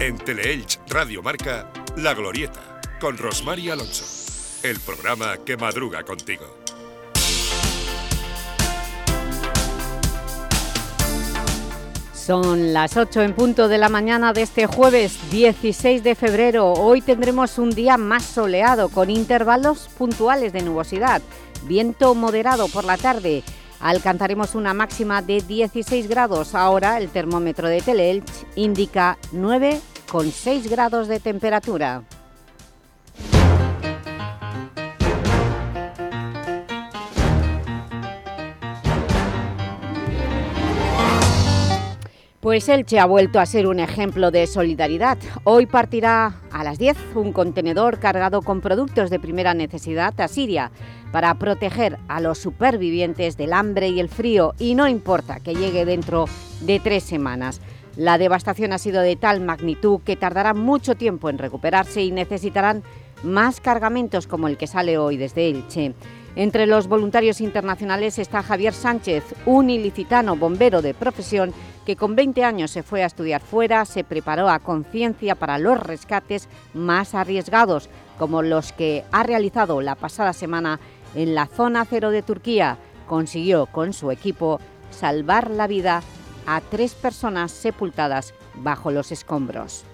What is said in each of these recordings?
En Teleelch Radio Marca, La Glorieta, con Rosmar Alonso. El programa que madruga contigo. Son las 8 en punto de la mañana de este jueves 16 de febrero. Hoy tendremos un día más soleado con intervalos puntuales de nubosidad, viento moderado por la tarde. Alcanzaremos una máxima de 16 grados. Ahora el termómetro de Teleelch indica 9,6 grados de temperatura. Pues Elche ha vuelto a ser un ejemplo de solidaridad. Hoy partirá a las 10 un contenedor cargado con productos de primera necesidad a Siria para proteger a los supervivientes del hambre y el frío y no importa que llegue dentro de tres semanas. La devastación ha sido de tal magnitud que tardará mucho tiempo en recuperarse y necesitarán más cargamentos como el que sale hoy desde Elche. Entre los voluntarios internacionales está Javier Sánchez, un ilicitano bombero de profesión que con 20 años se fue a estudiar fuera, se preparó a conciencia para los rescates más arriesgados, como los que ha realizado la pasada semana en la zona cero de Turquía. Consiguió con su equipo salvar la vida a tres personas sepultadas bajo los escombros.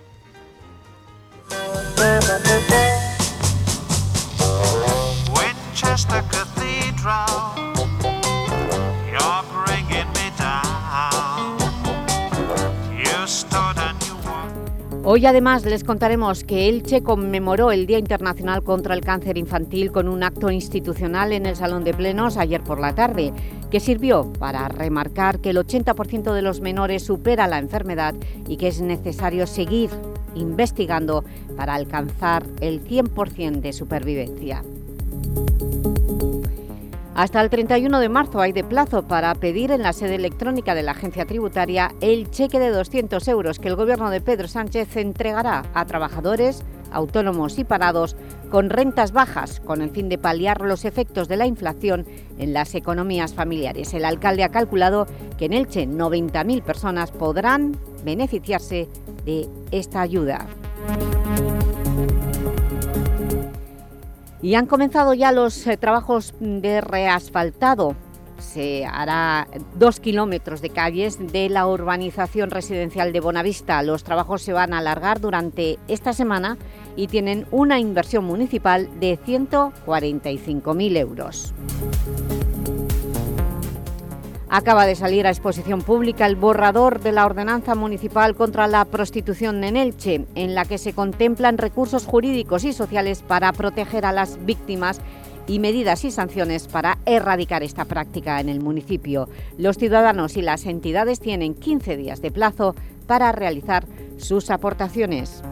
Hoy además les contaremos que Elche conmemoró el Día Internacional contra el Cáncer Infantil con un acto institucional en el Salón de Plenos ayer por la tarde, que sirvió para remarcar que el 80% de los menores supera la enfermedad y que es necesario seguir investigando para alcanzar el 100% de supervivencia. Hasta el 31 de marzo hay de plazo para pedir en la sede electrónica de la Agencia Tributaria el cheque de 200 euros que el Gobierno de Pedro Sánchez entregará a trabajadores, autónomos y parados con rentas bajas, con el fin de paliar los efectos de la inflación en las economías familiares. El alcalde ha calculado que en Elche 90.000 personas podrán beneficiarse de esta ayuda. Y han comenzado ya los eh, trabajos de reasfaltado. Se hará dos kilómetros de calles de la urbanización residencial de Bonavista. Los trabajos se van a alargar durante esta semana y tienen una inversión municipal de 145.000 euros. Acaba de salir a exposición pública el borrador de la Ordenanza Municipal contra la Prostitución en Elche, en la que se contemplan recursos jurídicos y sociales para proteger a las víctimas y medidas y sanciones para erradicar esta práctica en el municipio. Los ciudadanos y las entidades tienen 15 días de plazo para realizar sus aportaciones.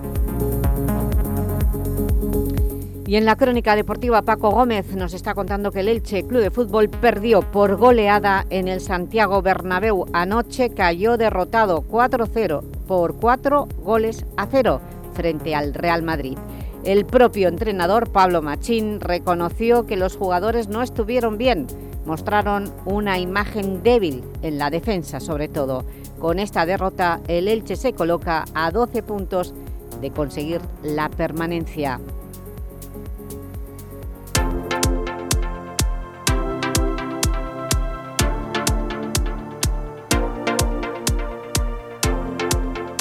Y en la crónica deportiva, Paco Gómez nos está contando que el Elche Club de Fútbol perdió por goleada en el Santiago Bernabéu. Anoche cayó derrotado 4-0 por 4 goles a 0 frente al Real Madrid. El propio entrenador, Pablo Machín, reconoció que los jugadores no estuvieron bien. Mostraron una imagen débil en la defensa, sobre todo. Con esta derrota, el Elche se coloca a 12 puntos de conseguir la permanencia.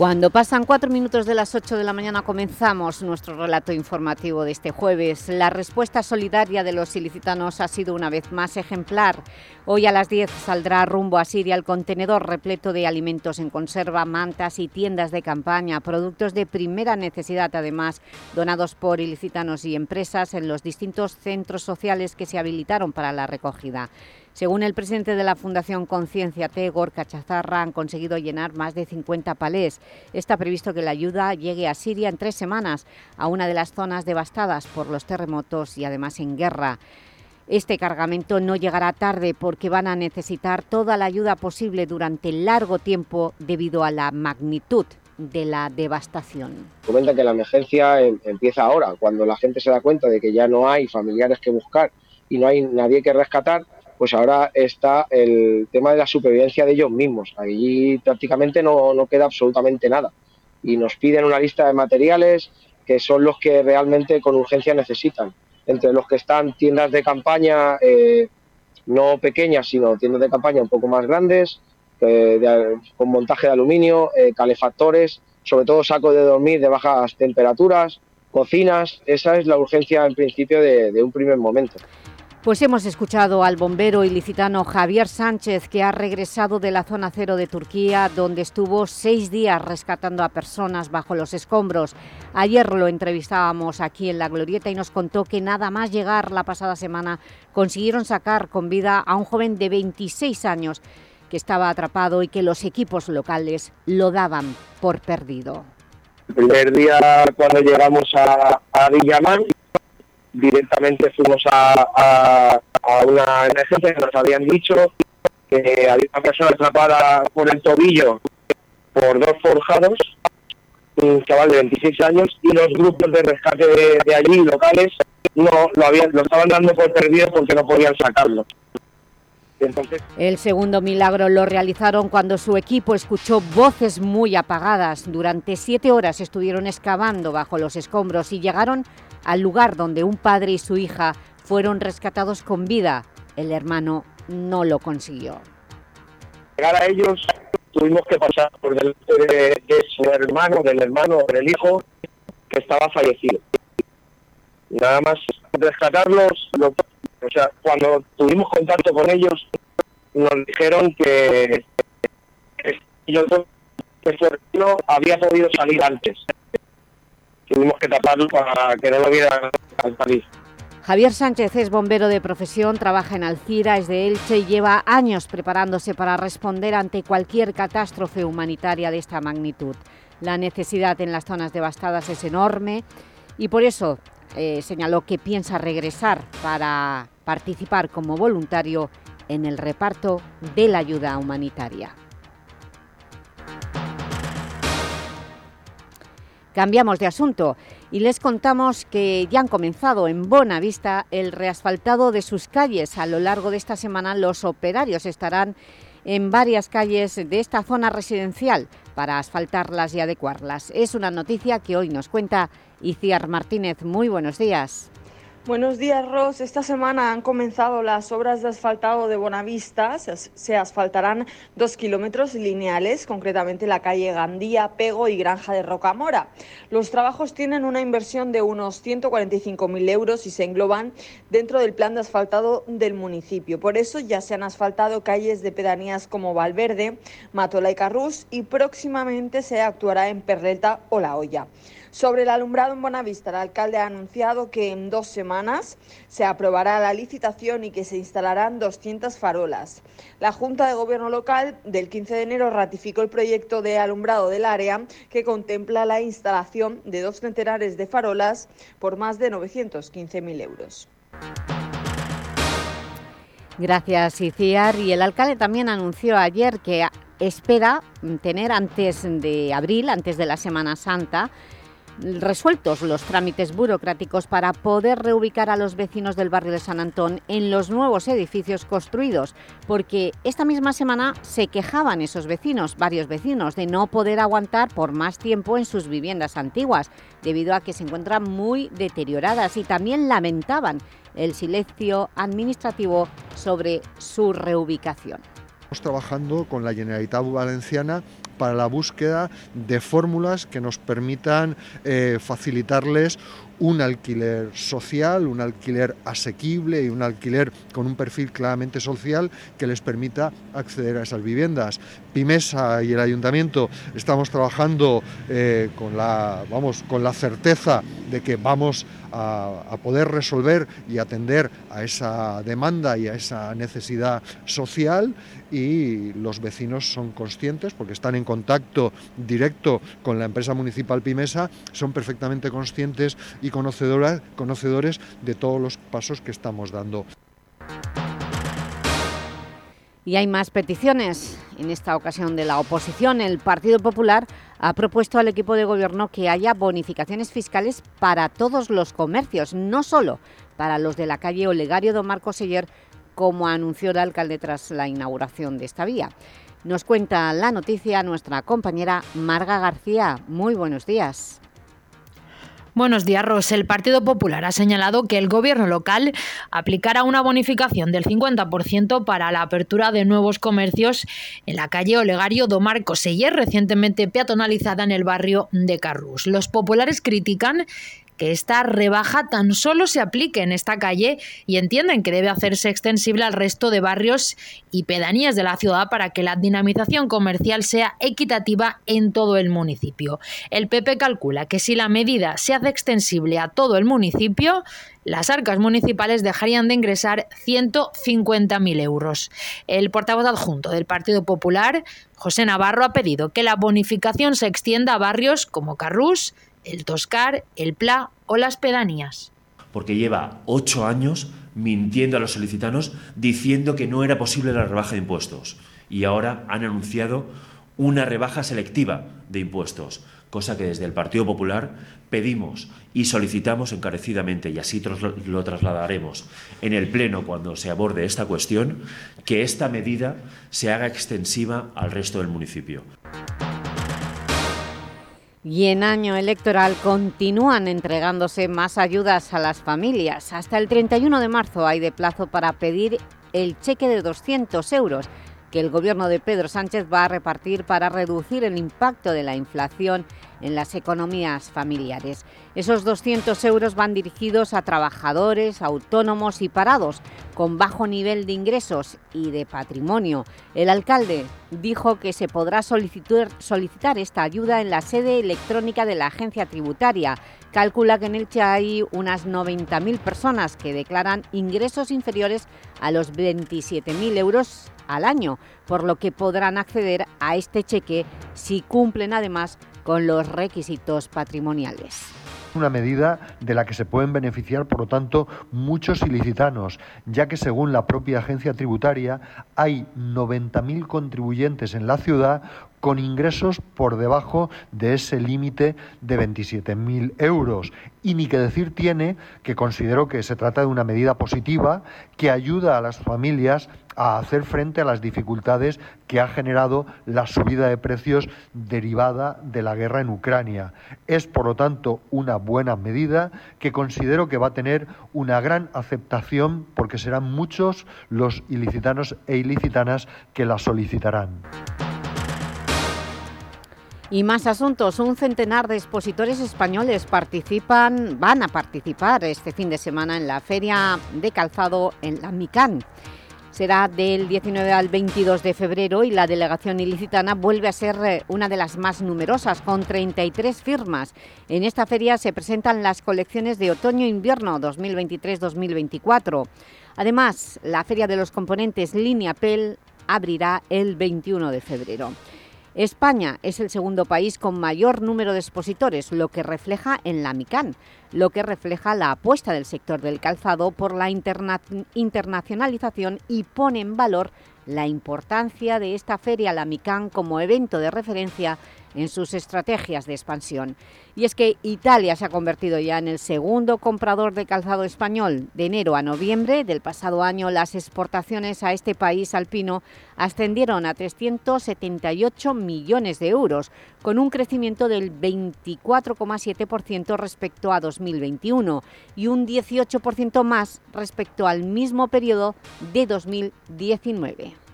Cuando pasan cuatro minutos de las 8 de la mañana comenzamos nuestro relato informativo de este jueves. La respuesta solidaria de los ilicitanos ha sido una vez más ejemplar. Hoy a las 10 saldrá rumbo a Siria el contenedor repleto de alimentos en conserva, mantas y tiendas de campaña, productos de primera necesidad además, donados por ilicitanos y empresas en los distintos centros sociales que se habilitaron para la recogida. Según el presidente de la Fundación Conciencia T, Gorka Chazarra, han conseguido llenar más de 50 palés. Está previsto que la ayuda llegue a Siria en tres semanas, a una de las zonas devastadas por los terremotos y además en guerra. Este cargamento no llegará tarde porque van a necesitar toda la ayuda posible durante largo tiempo debido a la magnitud de la devastación. Comenta que la emergencia em, empieza ahora, cuando la gente se da cuenta de que ya no hay familiares que buscar y no hay nadie que rescatar, pues ahora está el tema de la supervivencia de ellos mismos. Allí prácticamente no, no queda absolutamente nada. Y nos piden una lista de materiales que son los que realmente con urgencia necesitan. Entre los que están tiendas de campaña, eh, no pequeñas, sino tiendas de campaña un poco más grandes, eh, con montaje de aluminio, eh, calefactores, sobre todo sacos de dormir de bajas temperaturas, cocinas. Esa es la urgencia en principio de un primer momento. Pues hemos escuchado al bombero ilicitano Javier Sánchez, que ha regresado de la zona cero de Turquía, donde estuvo seis días rescatando a personas bajo los escombros. Ayer lo entrevistábamos aquí en La Glorieta y nos contó que nada más llegar la pasada semana consiguieron sacar con vida a un joven de 26 años que estaba atrapado y que los equipos locales lo daban por perdido. El primer día cuando llegamos a, a directamente fuimos a, una emergencia que nos habían dicho que había una persona atrapada por el tobillo por dos forjados, un chaval de 26 años, y los grupos de rescate de, allí, locales, no lo, habían, lo estaban dando por perdido porque no podían sacarlo. El segundo milagro lo realizaron cuando su equipo escuchó voces muy apagadas. Durante siete horas estuvieron excavando bajo los escombros y llegaron al lugar donde un padre y su hija fueron rescatados con vida. El hermano no lo consiguió. Llegar a ellos tuvimos que pasar por delante de, su hermano, del hermano del hijo que estaba fallecido. Nada más rescatarlos, o sea, cuando tuvimos contacto con ellos, nos dijeron que, que, que su hermano había podido salir antes tuvimos que taparlo para que no lo vieran al salir. Javier Sánchez es bombero de profesión, trabaja en Alcira, es de Elche y lleva años preparándose para responder ante cualquier catástrofe humanitaria de esta magnitud. La necesidad en las zonas devastadas es enorme y por eso eh, señaló que piensa regresar para participar como voluntario en el reparto de la ayuda humanitaria. Cambiamos de asunto y les contamos que ya han comenzado en Bonavista el reasfaltado de sus calles. A lo largo de esta semana los operarios estarán en varias calles de esta zona residencial para asfaltarlas y adecuarlas. Es una noticia que hoy nos cuenta Iciar Martínez. Muy buenos días. Buenos días, Ros. Esta semana han comenzado las obras de asfaltado de Bonavista. Se asfaltarán dos kilómetros lineales, concretamente la calle Gandía, Pego y Granja de Rocamora. Los trabajos tienen una inversión de unos 145.000 euros y se engloban dentro del plan de asfaltado del municipio. Por eso ya se han asfaltado calles de pedanías como Valverde, Matola y Carrús y próximamente se actuará en Perleta o La Hoya. Sobre el alumbrado en Bonavista, el alcalde ha anunciado que en dos semanas se aprobará la licitación y que se instalarán 200 farolas. La Junta de Gobierno local del 15 de enero ratificó el proyecto de alumbrado del área que contempla la instalación de dos centenares de farolas por más de 915.000 euros. Gracias, Iciar. Y el alcalde también anunció ayer que espera tener antes de abril, antes de la Semana Santa, resueltos los trámites burocráticos para poder reubicar a los vecinos del barrio de San Antón en los nuevos edificios construidos, porque esta misma semana se quejaban esos vecinos, varios vecinos, de no poder aguantar por más tiempo en sus viviendas antiguas, debido a que se encuentran muy deterioradas y también lamentaban el silencio administrativo sobre su reubicación. Estamos trabajando con la Generalitat Valenciana para la búsqueda de fórmulas que nos permitan eh, facilitarles un alquiler social, un alquiler asequible y un alquiler con un perfil claramente social que les permita acceder a esas viviendas. Pimesa y el Ayuntamiento estamos trabajando eh, con, la, vamos, con la certeza de que vamos a, poder resolver y atender a esa demanda y a esa necesidad social y los vecinos son conscientes porque están en contacto directo con la empresa municipal Pimesa, son perfectamente conscientes y conocedoras, conocedores de todos los pasos que estamos dando. Y hay más peticiones, en esta ocasión de la oposición. El Partido Popular ha propuesto al equipo de gobierno que haya bonificaciones fiscales para todos los comercios, no solo para los de la calle Olegario Don Marcos Seller, como anunció el alcalde tras la inauguración de esta vía. Nos cuenta la noticia nuestra compañera Marga García. Muy buenos días. Buenos días, Ros. El Partido Popular ha señalado que el gobierno local aplicará una bonificación del 50% para la apertura de nuevos comercios en la calle Olegario do Marco Seller, recientemente peatonalizada en el barrio de Carrús. Los populares critican que esta rebaja tan solo se aplique en esta calle y entienden que debe hacerse extensible al resto de barrios y pedanías de la ciudad para que la dinamización comercial sea equitativa en todo el municipio. El PP calcula que si la medida se hace extensible a todo el municipio, las arcas municipales dejarían de ingresar 150.000 euros. El portavoz adjunto del Partido Popular, José Navarro, ha pedido que la bonificación se extienda a barrios como Carrús, el Toscar, el Pla o las pedanías. Porque lleva ocho años mintiendo a los solicitanos diciendo que no era posible la rebaja de impuestos. Y ahora han anunciado una rebaja selectiva de impuestos, cosa que desde el Partido Popular pedimos y solicitamos encarecidamente, y así lo trasladaremos en el Pleno cuando se aborde esta cuestión, que esta medida se haga extensiva al resto del municipio. Y en año electoral continúan entregándose más ayudas a las familias. Hasta el 31 de marzo hay de plazo para pedir el cheque de 200 euros que el gobierno de Pedro Sánchez va a repartir para reducir el impacto de la inflación en las economías familiares. Esos 200 euros van dirigidos a trabajadores, autónomos y parados con bajo nivel de ingresos y de patrimonio. El alcalde dijo que se podrá solicitar, esta ayuda en la sede electrónica de la agencia tributaria. Calcula que en Elche hay unas 90.000 personas que declaran ingresos inferiores a los 27.000 euros al año, por lo que podrán acceder a este cheque si cumplen además con los requisitos patrimoniales una medida de la que se pueden beneficiar, por lo tanto, muchos ilicitanos, ya que según la propia agencia tributaria hay 90.000 contribuyentes en la ciudad con ingresos por debajo de ese límite de 27.000 euros. Y ni que decir tiene que considero que se trata de una medida positiva que ayuda a las familias a hacer frente a las dificultades que ha generado la subida de precios derivada de la guerra en Ucrania. Es, por lo tanto, una buena medida que considero que va a tener una gran aceptación porque serán muchos los ilicitanos e ilicitanas que la solicitarán. Y más asuntos. Un centenar de expositores españoles participan, van a participar este fin de semana en la Feria de Calzado en la MICAN. Será del 19 al 22 de febrero y la delegación ilicitana vuelve a ser eh, una de las más numerosas, con 33 firmas. En esta feria se presentan las colecciones de otoño-invierno 2023-2024. Además, la Feria de los Componentes Línea PEL abrirá el 21 de febrero. España es el segundo país con mayor número de expositores, lo que refleja en la MICAN, lo que refleja la apuesta del sector del calzado por la internacionalización y pone en valor la importancia de esta feria, la MICAN, como evento de referencia en sus estrategias de expansión. Y es que Italia se ha convertido ya en el segundo comprador de calzado español. De enero a noviembre del pasado año, las exportaciones a este país alpino ascendieron a 378 millones de euros, con un crecimiento del 24,7% respecto a 2021 y un 18% más respecto al mismo periodo de 2019.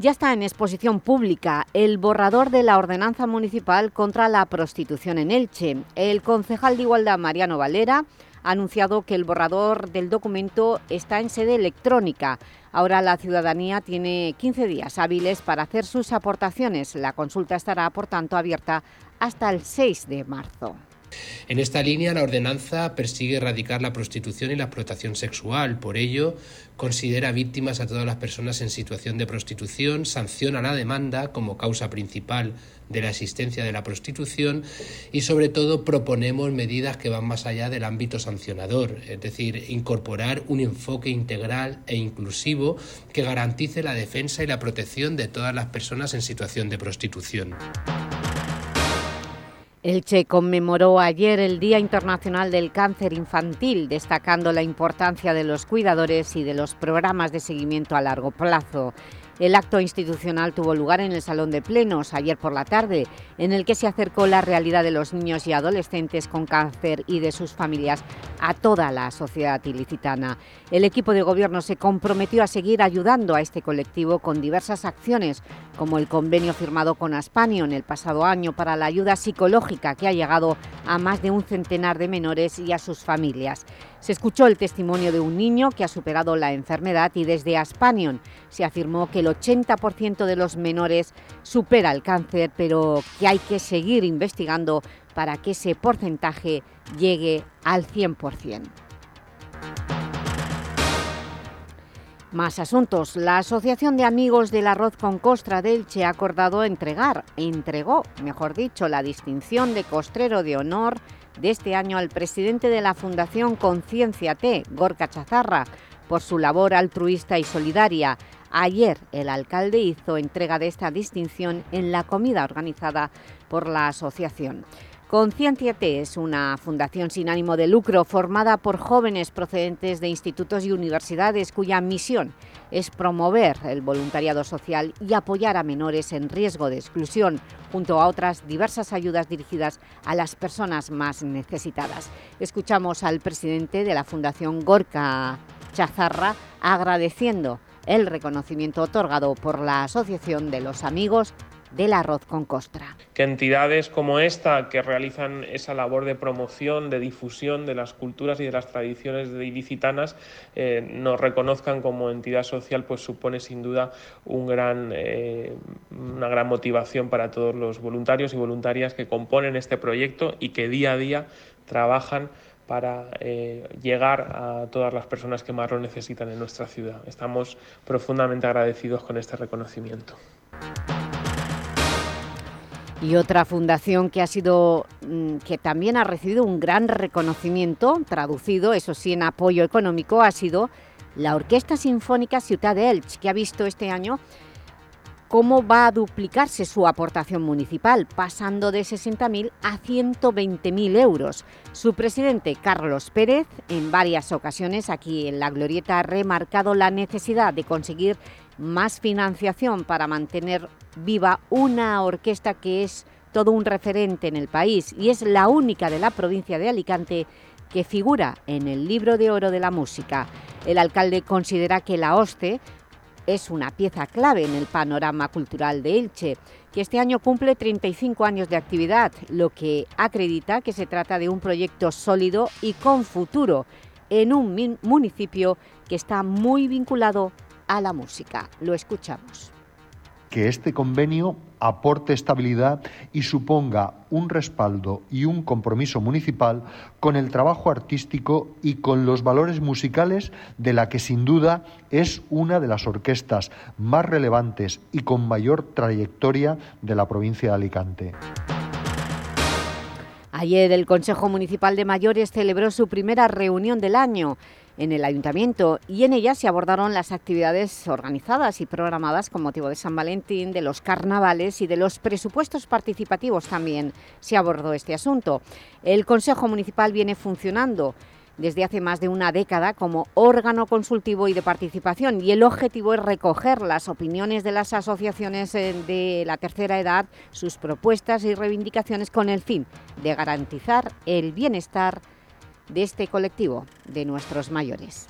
Ya está en exposición pública el borrador de la ordenanza municipal contra la prostitución en Elche. El concejal de Igualdad, Mariano Valera, ha anunciado que el borrador del documento está en sede electrónica. Ahora la ciudadanía tiene 15 días hábiles para hacer sus aportaciones. La consulta estará, por tanto, abierta hasta el 6 de marzo. En esta línea, la ordenanza persigue erradicar la prostitución y la explotación sexual. Por ello, considera víctimas a todas las personas en situación de prostitución, sanciona la demanda como causa principal de la existencia de la prostitución y sobre todo proponemos medidas que van más allá del ámbito sancionador, es decir, incorporar un enfoque integral e inclusivo que garantice la defensa y la protección de todas las personas en situación de prostitución. Elche conmemoró ayer el Día Internacional del Cáncer Infantil, destacando la importancia de los cuidadores y de los programas de seguimiento a largo plazo. El acto institucional tuvo lugar en el Salón de Plenos ayer por la tarde, en el que se acercó la realidad de los niños y adolescentes con cáncer y de sus familias a toda la sociedad ilicitana. El equipo de gobierno se comprometió a seguir ayudando a este colectivo con diversas acciones, como el convenio firmado con Aspanio en el pasado año para la ayuda psicológica que ha llegado a más de un centenar de menores y a sus familias. Se escuchó el testimonio de un niño que ha superado la enfermedad y desde Aspanion se afirmó que el 80% de los menores supera el cáncer, pero que hay que seguir investigando para que ese porcentaje llegue al 100%. Más asuntos. La Asociación de Amigos del Arroz con Costra de Elche ha acordado entregar, entregó, mejor dicho, la distinción de Costrero de Honor de este año al presidente de la Fundación Conciencia T, Gorka Chazarra, por su labor altruista y solidaria. Ayer el alcalde hizo entrega de esta distinción en la comida organizada por la asociación. T es una fundación sin ánimo de lucro formada por jóvenes procedentes de institutos y universidades cuya misión es promover el voluntariado social y apoyar a menores en riesgo de exclusión, junto a otras diversas ayudas dirigidas a las personas más necesitadas. Escuchamos al presidente de la Fundación Gorka Chazarra agradeciendo el reconocimiento otorgado por la Asociación de los Amigos del arroz con costra. Que entidades como esta, que realizan esa labor de promoción, de difusión de las culturas y de las tradiciones de ilicitanas, eh, nos reconozcan como entidad social, pues supone sin duda eh, una gran motivación para todos los voluntarios y voluntarias que componen este proyecto y que día a día trabajan para eh, llegar a todas las personas que más lo necesitan en nuestra ciudad. Estamos profundamente agradecidos con este reconocimiento. Y otra fundación que, ha sido, mm, que también ha recibido un gran reconocimiento, traducido, eso sí, en apoyo económico, ha sido la Orquesta Sinfónica Ciudad de Elche, que ha visto este año cómo va a duplicarse su aportación municipal, pasando de 60.000 a 120.000 euros. Su presidente, Carlos Pérez, en varias ocasiones aquí en La Glorieta ha remarcado la necesidad de conseguir más financiación para mantener viva una orquesta que es todo un referente en el país y es la única de la provincia de Alicante que figura en el libro de oro de la música. El alcalde considera que la OSCE es una pieza clave en el panorama cultural de Elche, que este año cumple 35 años de actividad, lo que acredita que se trata de un proyecto sólido y con futuro en un municipio que está muy vinculado a la música. Lo escuchamos. Que este convenio aporte estabilidad y suponga un respaldo y un compromiso municipal con el trabajo artístico y con los valores musicales de la que sin duda es una de las orquestas más relevantes y con mayor trayectoria de la provincia de Alicante. Ayer el Consejo Municipal de Mayores celebró su primera reunión del año en el Ayuntamiento y en ella se abordaron las actividades organizadas y programadas con motivo de San Valentín, de los carnavales y de los presupuestos participativos también se abordó este asunto. El Consejo Municipal viene funcionando desde hace más de una década como órgano consultivo y de participación y el objetivo es recoger las opiniones de las asociaciones eh, de la tercera edad, sus propuestas y reivindicaciones con el fin de garantizar el bienestar de este colectivo, de nuestros mayores.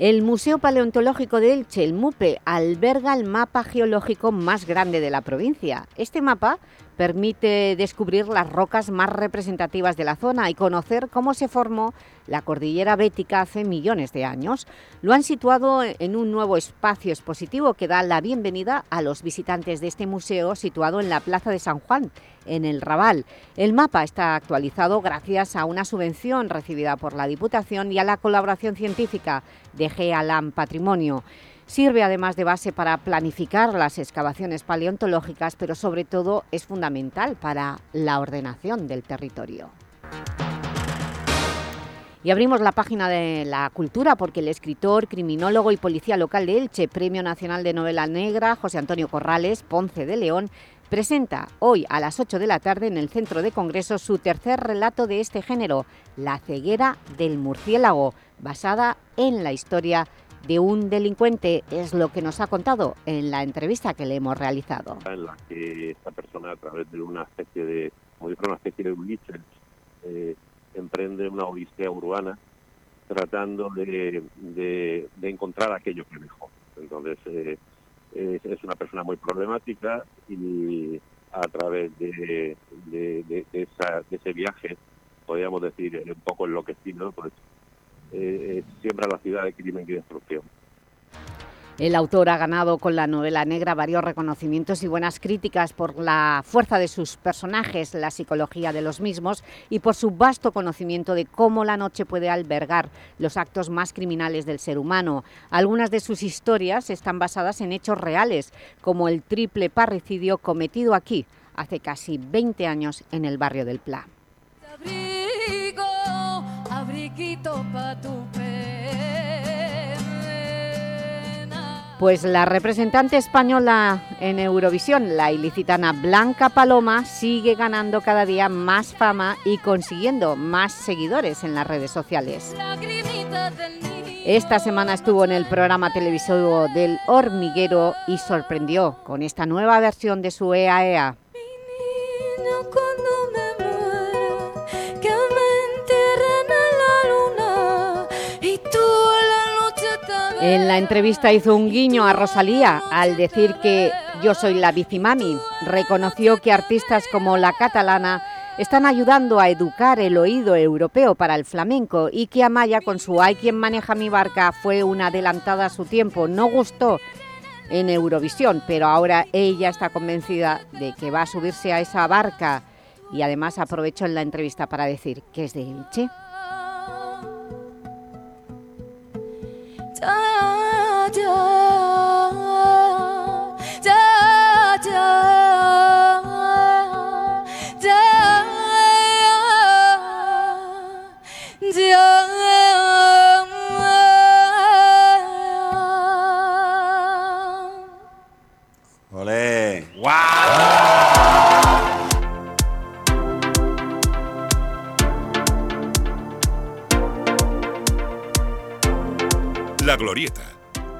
El Museo Paleontológico de Elche, el MUPE, alberga el mapa geológico más grande de la provincia. Este mapa permite descubrir las rocas más representativas de la zona y conocer cómo se formó la cordillera bética hace millones de años. Lo han situado en un nuevo espacio expositivo que da la bienvenida a los visitantes de este museo situado en la Plaza de San Juan, en el Raval. El mapa está actualizado gracias a una subvención recibida por la Diputación y a la colaboración científica de GEALAM Patrimonio. Sirve además de base para planificar las excavaciones paleontológicas, pero sobre todo es fundamental para la ordenación del territorio. Y abrimos la página de la cultura porque el escritor, criminólogo y policía local de Elche, Premio Nacional de Novela Negra, José Antonio Corrales, Ponce de León, presenta hoy a las 8 de la tarde en el Centro de Congresos su tercer relato de este género, La ceguera del murciélago, basada en la historia de un delincuente, es lo que nos ha contado en la entrevista que le hemos realizado. En la que esta persona, a través de una especie de, como una especie de Ulises, eh, emprende una odisea urbana tratando de, de, encontrar aquello que mejor. Entonces, eh, es, una persona muy problemática y a través de, de, esa, de ese viaje, podríamos decir, un poco enloquecido, pues eh, siembra la ciudad de crimen y destrucción. El autor ha ganado con la novela negra varios reconocimientos y buenas críticas por la fuerza de sus personajes, la psicología de los mismos y por su vasto conocimiento de cómo la noche puede albergar los actos más criminales del ser humano. Algunas de sus historias están basadas en hechos reales, como el triple parricidio cometido aquí, hace casi 20 años en el barrio del Pla. Pues la representante española en Eurovisión, la ilicitana Blanca Paloma, sigue ganando cada día más fama y consiguiendo más seguidores en las redes sociales. Esta semana estuvo en el programa televisivo del Hormiguero y sorprendió con esta nueva versión de su EAEA. En la entrevista hizo un guiño a Rosalía al decir que yo soy la bicimami. Reconoció que artistas como la catalana están ayudando a educar el oído europeo para el flamenco y que Amaya con su Hay quien maneja mi barca fue una adelantada a su tiempo. No gustó en Eurovisión, pero ahora ella está convencida de que va a subirse a esa barca y además aprovechó en la entrevista para decir que es de Elche. La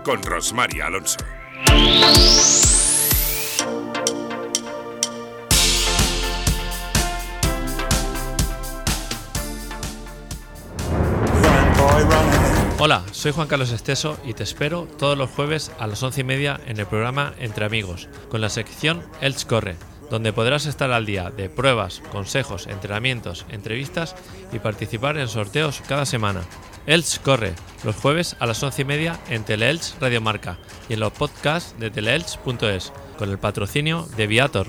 Con Rosmaria Alonso. Hola, soy Juan Carlos Esteso y te espero todos los jueves a las once y media en el programa Entre Amigos, con la sección Elch Corre, donde podrás estar al día de pruebas, consejos, entrenamientos, entrevistas y participar en sorteos cada semana. Elch corre los jueves a las once y media en Teleelch Radio Marca y en los podcasts de teleelch.es con el patrocinio de Viator.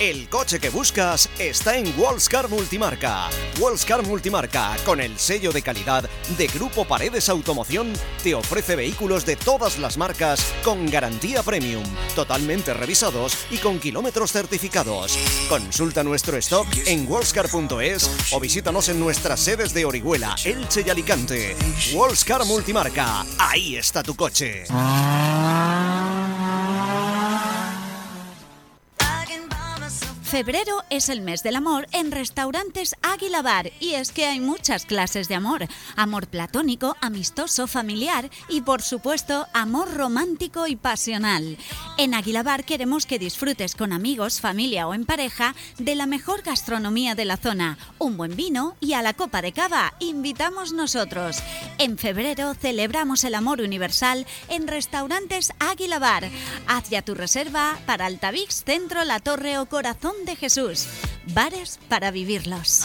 El coche que buscas está en Wallscar Multimarca. Wallscar Multimarca, con el sello de calidad de Grupo Paredes Automoción, te ofrece vehículos de todas las marcas con garantía premium, totalmente revisados y con kilómetros certificados. Consulta nuestro stock en wallscar.es o visítanos en nuestras sedes de Orihuela, Elche y Alicante. Wallscar Multimarca, ahí está tu coche. Febrero es el mes del amor en restaurantes Águila Bar y es que hay muchas clases de amor. Amor platónico, amistoso, familiar y por supuesto amor romántico y pasional. En Águila Bar queremos que disfrutes con amigos, familia o en pareja de la mejor gastronomía de la zona, un buen vino y a la copa de cava invitamos nosotros. En febrero celebramos el amor universal en restaurantes Águila Bar. Haz ya tu reserva para Altavix, Centro, La Torre o Corazón de Jesús. Bares para vivirlos.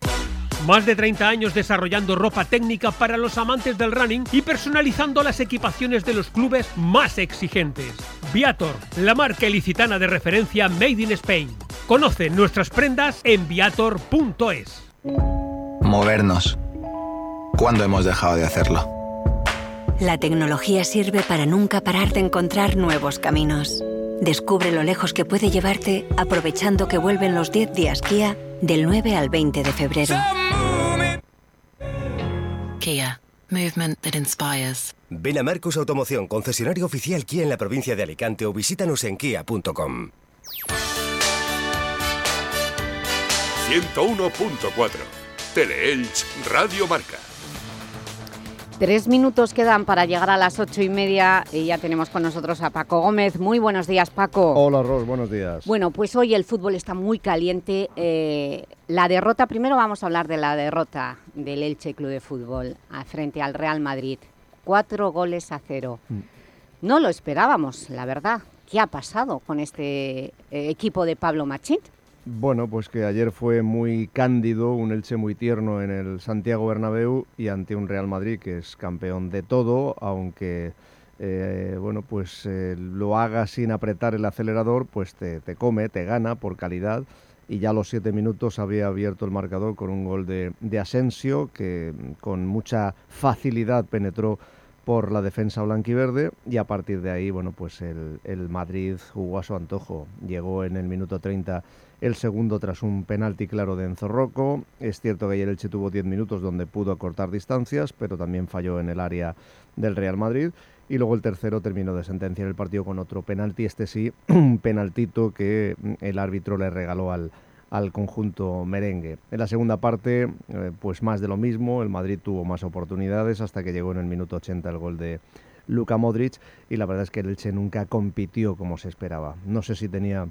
Más de 30 años desarrollando ropa técnica para los amantes del running y personalizando las equipaciones de los clubes más exigentes. Viator, la marca ilicitana de referencia Made in Spain. Conoce nuestras prendas en viator.es. Movernos. ¿Cuándo hemos dejado de hacerlo? La tecnología sirve para nunca parar de encontrar nuevos caminos. Descubre lo lejos que puede llevarte aprovechando que vuelven los 10 días Kia del 9 al 20 de febrero. Kia, movement that inspires. Ven a Marcos Automoción, concesionario oficial Kia en la provincia de Alicante o visítanos en kia.com. 101.4 Teleelch Radio Marca. Tres minutos quedan para llegar a las ocho y media y ya tenemos con nosotros a Paco Gómez. Muy buenos días, Paco. Hola, Ros, buenos días. Bueno, pues hoy el fútbol está muy caliente. Eh, la derrota, primero vamos a hablar de la derrota del Elche Club de Fútbol frente al Real Madrid. Cuatro goles a cero. Mm. No lo esperábamos, la verdad. ¿Qué ha pasado con este eh, equipo de Pablo Machín? Bueno, pues que ayer fue muy cándido, un Elche muy tierno en el Santiago Bernabéu y ante un Real Madrid que es campeón de todo, aunque eh, bueno, pues eh, lo haga sin apretar el acelerador, pues te, te, come, te gana por calidad. Y ya a los siete minutos había abierto el marcador con un gol de, de Asensio, que con mucha facilidad penetró por la defensa blanquiverde y a partir de ahí, bueno, pues el, el Madrid jugó a su antojo. Llegó en el minuto 30 el segundo tras un penalti claro de Enzo Rocco. Es cierto que ayer Elche tuvo 10 minutos donde pudo acortar distancias, pero también falló en el área del Real Madrid. Y luego el tercero terminó de sentenciar el partido con otro penalti, este sí, un penaltito que el árbitro le regaló al, al conjunto merengue. En la segunda parte, eh, pues más de lo mismo, el Madrid tuvo más oportunidades hasta que llegó en el minuto 80 el gol de Luka Modric y la verdad es que el Elche nunca compitió como se esperaba. No sé si tenía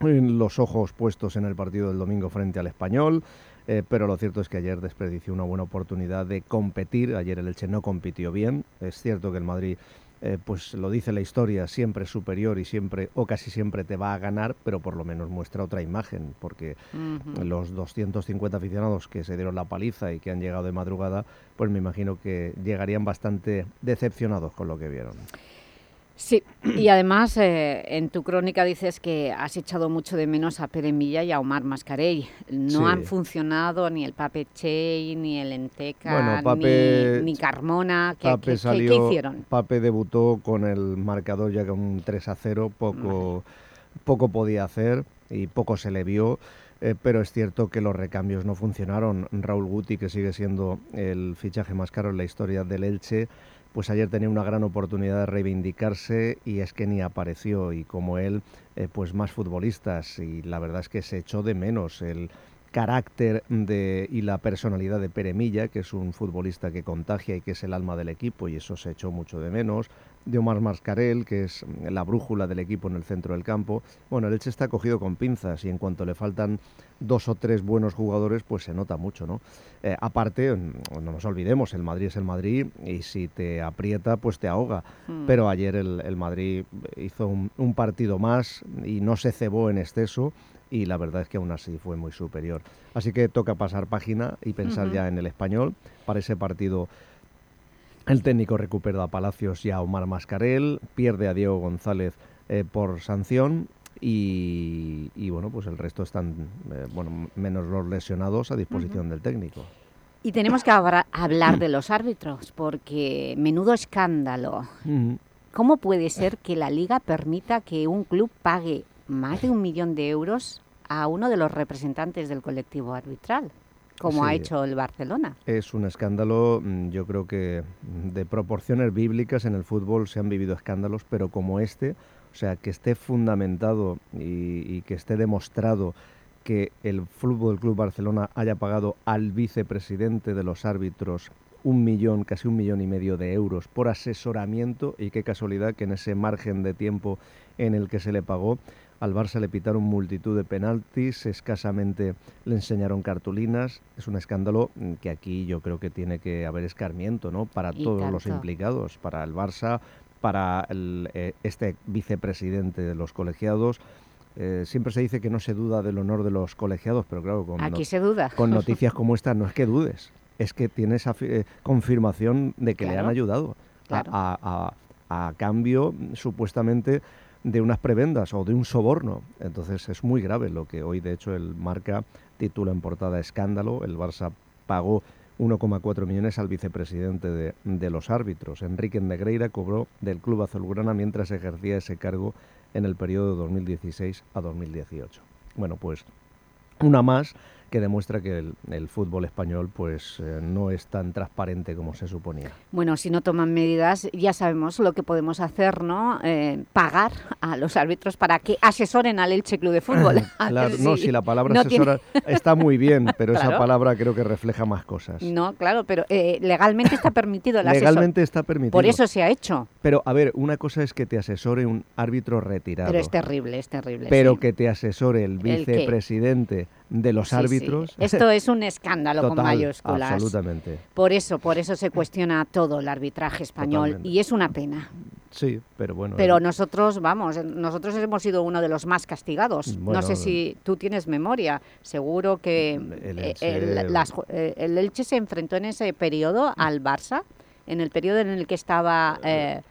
los ojos puestos en el partido del domingo frente al español, eh, pero lo cierto es que ayer desperdició una buena oportunidad de competir. Ayer el Elche no compitió bien. Es cierto que el Madrid, eh, pues lo dice la historia, siempre es superior y siempre o casi siempre te va a ganar, pero por lo menos muestra otra imagen, porque Ujú. los 250 aficionados que se dieron la paliza y que han llegado de madrugada, pues me imagino que llegarían bastante decepcionados con lo que vieron. Sí, y además eh, en tu crónica dices que has echado mucho de menos a Pere Milla y a Omar Mascarell. No Sí. han funcionado ni el Pape Chey, ni el Enteca, Bueno, Pape- ni, ni Carmona. ¿Qué, Pape qué- salió, qué hicieron? Pape debutó con el marcador ya con un 3 a 0, poco, poco podía hacer. y poco se le vio. Eh, pero es cierto que los recambios no funcionaron. Raúl Guti, que sigue siendo el fichaje más caro en la historia del Elche, pues ayer tenía una gran oportunidad de reivindicarse y es que ni apareció. Y como él, eh, pues más futbolistas. Y la verdad es que se echó de menos el carácter de, y la personalidad de Peremilla, que es un futbolista que contagia y que es el alma del equipo y eso se echó mucho de menos. De Omar Mascarel, que es la brújula del equipo en el centro del campo. Bueno, el Elche está cogido con pinzas y en cuanto le faltan dos o tres buenos jugadores, pues se nota mucho, ¿no? Eh, aparte, no nos olvidemos, el Madrid es el Madrid y si te aprieta, pues te ahoga. Hmm. Pero ayer el, Madrid hizo un, partido más y no se cebó en exceso y la verdad es que aún así fue muy superior. Así que toca pasar página y pensar ya en el español para ese partido el técnico recupera a Palacios y a Omar Mascarel, pierde a Diego González eh, por sanción y, bueno, pues el resto están, eh, bueno, menos los lesionados a disposición del técnico. Y tenemos que hablar de los árbitros, porque menudo escándalo. ¿Cómo puede ser que la Liga permita que un club pague más de un millón de euros a uno de los representantes del colectivo arbitral? como ha hecho el Barcelona. Es un escándalo, mm, yo creo que de proporciones bíblicas en el fútbol se han vivido escándalos, pero como este, o sea, que esté fundamentado y, que esté demostrado que el Fútbol Club Barcelona haya pagado al vicepresidente de los árbitros un millón, casi un millón y medio de euros por asesoramiento y qué casualidad que en ese margen de tiempo en el que se le pagó al Barça le pitaron multitud de penaltis, escasamente le enseñaron cartulinas. Es un escándalo que aquí yo creo que tiene que haber escarmiento ¿no? para todos los implicados, para el Barça, para eh, este vicepresidente de los colegiados. Eh, siempre se dice que no se duda del honor de los colegiados, pero claro, con, Aquí se duda. con noticias como esta no es que dudes, es que tienes eh, confirmación de que le han ayudado a cambio supuestamente de unas prebendas o de un soborno. Entonces es muy grave lo que hoy, de hecho, el Marca titula en portada Escándalo. El Barça pagó 1,4 millones al vicepresidente de, de, los árbitros. Enrique Negreira cobró del club azulgrana mientras ejercía ese cargo en el periodo de 2016 a 2018. Bueno, pues una más que demuestra que el, fútbol español pues eh, no es tan transparente como se suponía. Bueno, si no toman medidas ya sabemos lo que podemos hacer, ¿no? Eh, pagar a los árbitros para que asesoren al Elche Club de Fútbol. claro, no, si la palabra asesora está muy bien, pero esa palabra creo que refleja más cosas. No, claro, pero eh, legalmente está permitido el Legalmente está permitido. Por eso se ha hecho. Pero, a ver, una cosa es que te asesore un árbitro retirado. Pero es terrible, es terrible. Pero que te asesore el vicepresidente de los árbitros. Esto es un escándalo con mayúsculas. Absolutamente. Por eso, por eso se cuestiona todo el arbitraje español y es una pena. Sí, pero bueno. Pero nosotros, vamos, nosotros hemos sido uno de los más castigados. no sé si tú tienes memoria. Seguro que el eh, Elche, eh, el, Elche se enfrentó en ese periodo al Barça, en el periodo en el que estaba... Eh,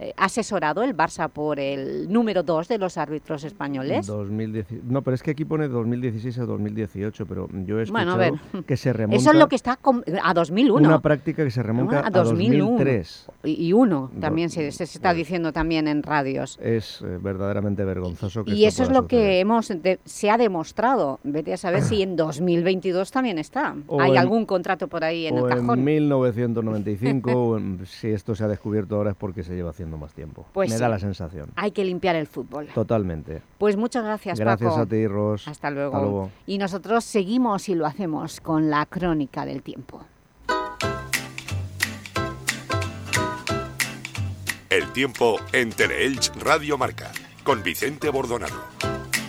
eh, asesorado el Barça por el número 2 de los árbitros españoles? 2010, no, pero es que aquí pone 2016 a 2018, pero yo he escuchado que se remonta... Eso es lo que está a 2001. Una práctica que se remonta a, 2003. Y, uno, también se, se, está diciendo también en radios. Es eh, verdaderamente vergonzoso que Y eso es lo que hemos se ha demostrado. Vete a saber si en 2022 también está. ¿Hay algún contrato por ahí en el cajón? en 1995, si esto se ha descubierto ahora es porque se lleva haciendo más tiempo. Pues Me da la sensación. Hay que limpiar el fútbol. Totalmente. Pues muchas gracias, Gracias a ti, Ros. Hasta luego. Hasta luego. Y nosotros seguimos y lo hacemos con la crónica del tiempo. El tiempo en Teleelch Radio Marca, con Vicente Bordonado.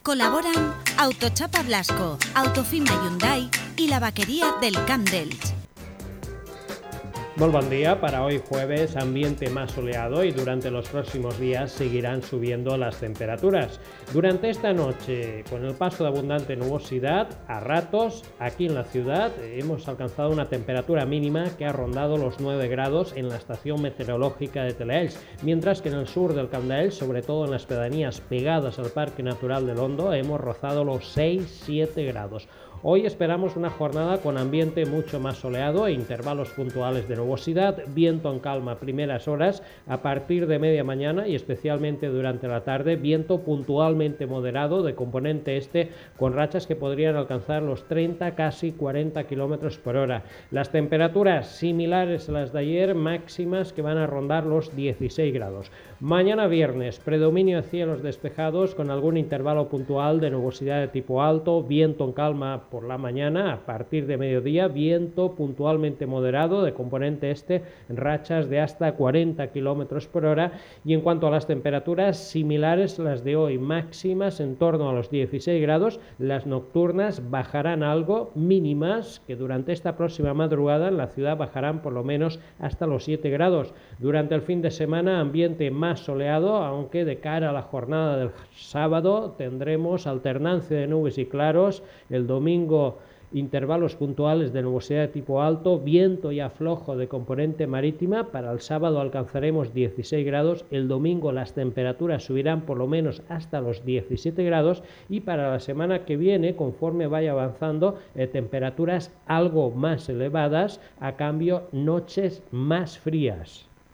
Colaboran Autochapa Blasco, Autofima Hyundai y la vaquería del Camp buen día para hoy jueves, ambiente más soleado y durante los próximos días seguirán subiendo las temperaturas. Durante esta noche, con el paso de abundante nubosidad, a ratos, aquí en la ciudad hemos alcanzado una temperatura mínima que ha rondado los 9 grados en la estación meteorológica de Teleelch, mientras que en el sur del Camp sobre todo en las pedanías pegadas al Parque Natural del Hondo, hemos rozado los 6-7 grados. Hoy esperamos una jornada con ambiente mucho más soleado e intervalos puntuales de nubosidad, viento en calma primeras horas a partir de media mañana y especialmente durante la tarde, viento puntualmente moderado de componente este con rachas que podrían alcanzar los 30, casi 40 kilómetros por hora. Las temperaturas similares a las de ayer, máximas que van a rondar los 16 grados. Mañana viernes, predominio de cielos despejados con algún intervalo puntual de nubosidad de tipo alto, viento en calma por la mañana, a partir de mediodía, viento puntualmente moderado de componente este, rachas de hasta 40 kilómetros por hora. Y en cuanto a las temperaturas, similares las de hoy, máximas en torno a los 16 grados, las nocturnas bajarán algo, mínimas, que durante esta próxima madrugada en la ciudad bajarán por lo menos hasta los 7 grados. Durante el fin de semana, ambiente más soleado, aunque de cara a la jornada del sábado tendremos alternancia de nubes y claros. El domingo intervalos puntuales de nubosidad tipo alto, viento y aflojo de componente marítima. Para el sábado alcanzaremos 16 grados, el domingo las temperaturas subirán por lo menos hasta los 17 grados y para la semana que viene, conforme vaya avanzando, eh, temperaturas algo más elevadas, a cambio noches más frías.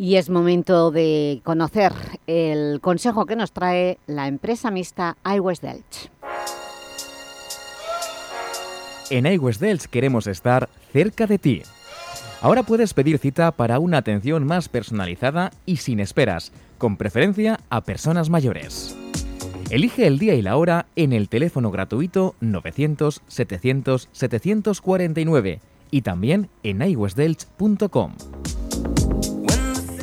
Y es momento de conocer el consejo que nos trae la empresa mixta iWest Delch. En iWest Delch queremos estar cerca de ti. Ahora puedes pedir cita para una atención más personalizada y sin esperas, con preferencia a personas mayores. Elige el día y la hora en el teléfono gratuito 900 700 749 y también en iwestdelch.com.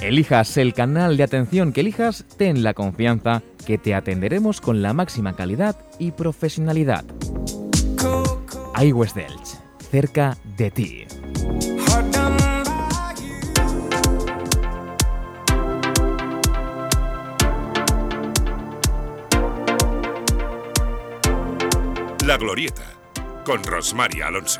Elijas el canal de atención que elijas, ten la confianza que te atenderemos con la máxima calidad y profesionalidad. iWest Delch, cerca de ti. La Glorieta, con Rosmaria Alonso.